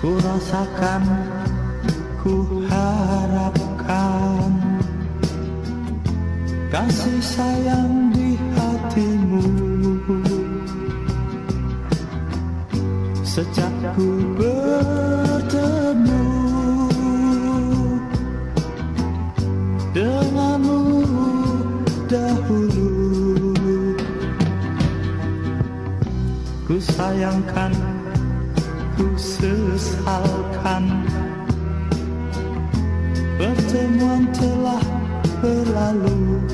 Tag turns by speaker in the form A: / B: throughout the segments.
A: Ku rasakan, ku harapkan Kasih sayang di hatimu. Sejak ku bertemu Denganmu dahulu Ku sayangkan, ku sesalkan. Pertemuan telah berlalu.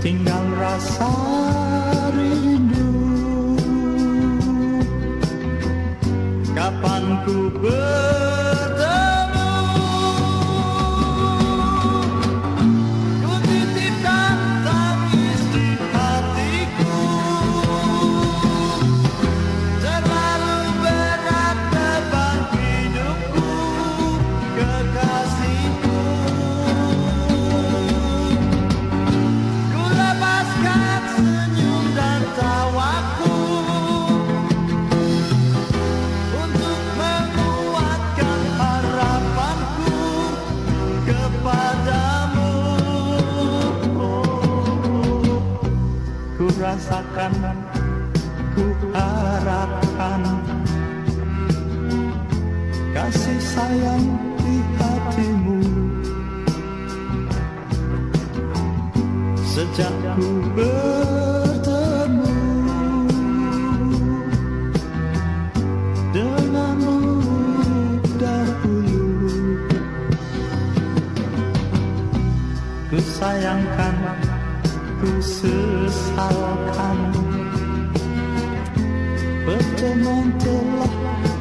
A: Tinggal rasa rindu. Kapan ku bertemu ku harapkan. Kasih sayang di hatimu. Sejak ku bertemu Denganmu dahulu Ku sayangkan, ku sesalkan Pertemuan telah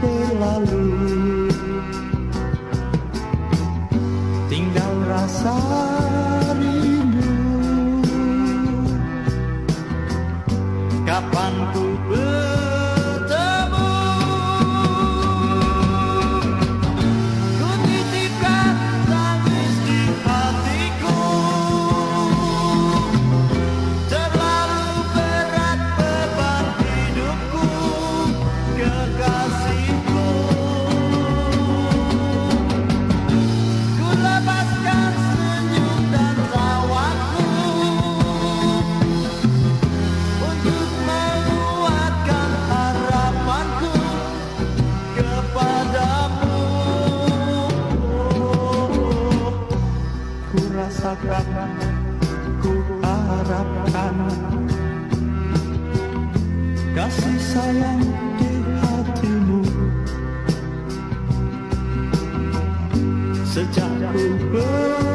A: rasakan, ku harapkan Kasih sayang di hatimu. Sejak ku ber